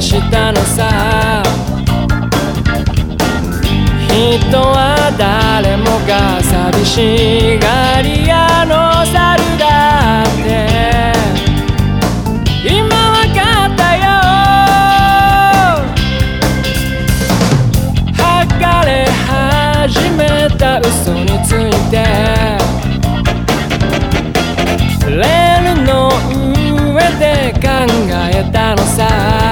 したのさ。人は誰もが寂しがり屋の猿だって。今わかったよ。測れ始めた嘘について。レールの上で考えたのさ。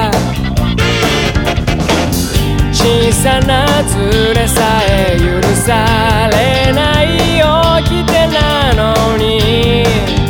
小さなズレさえ許されない起きてなのに。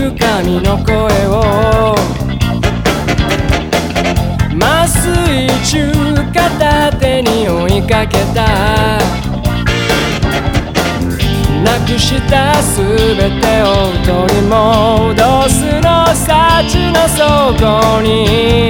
く髪の声を麻酔中片手に追いかけた。なくしたすべてを取り戻すの幸の底に。